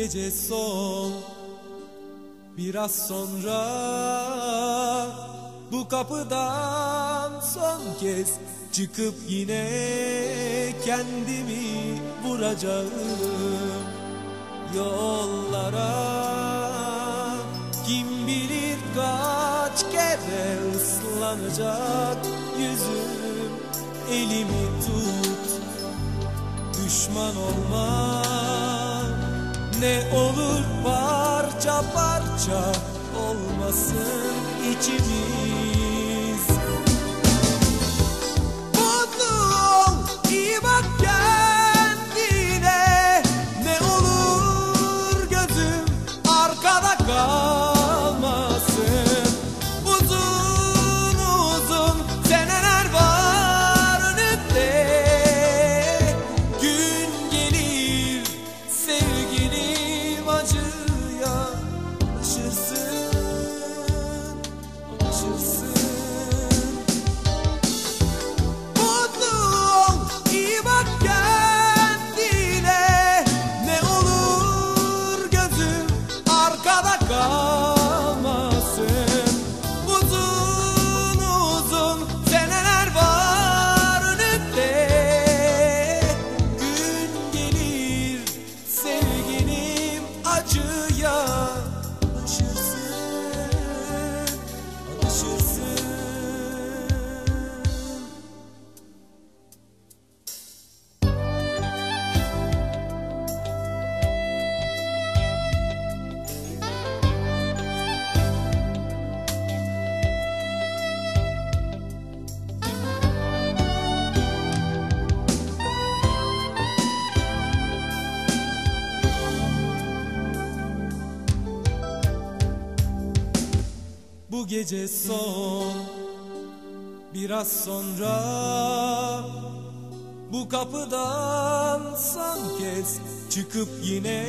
Gece son. Biraz sonra Bu kapıdan son kez Çıkıp yine kendimi vuracağım. Yollara Kim bilir kaç kere ıslanacak yüzüm. Elimi tut Düşman olma Ne olur parça parça olmasın içimiz gece son Biraz sonra Bu kapıdan son kez Çıkıp yine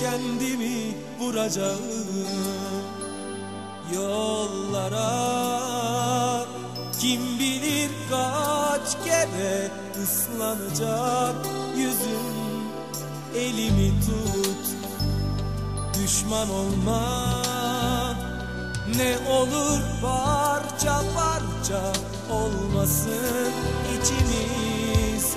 kendimi vuracağım. Yollara Kim bilir kaç kere ıslanacak yüzüm Elimi tut Düşman olma ne olur parça parça olmasın içimiz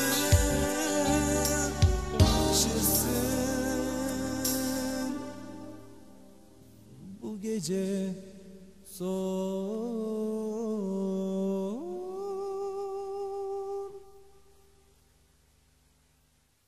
nice soğuk.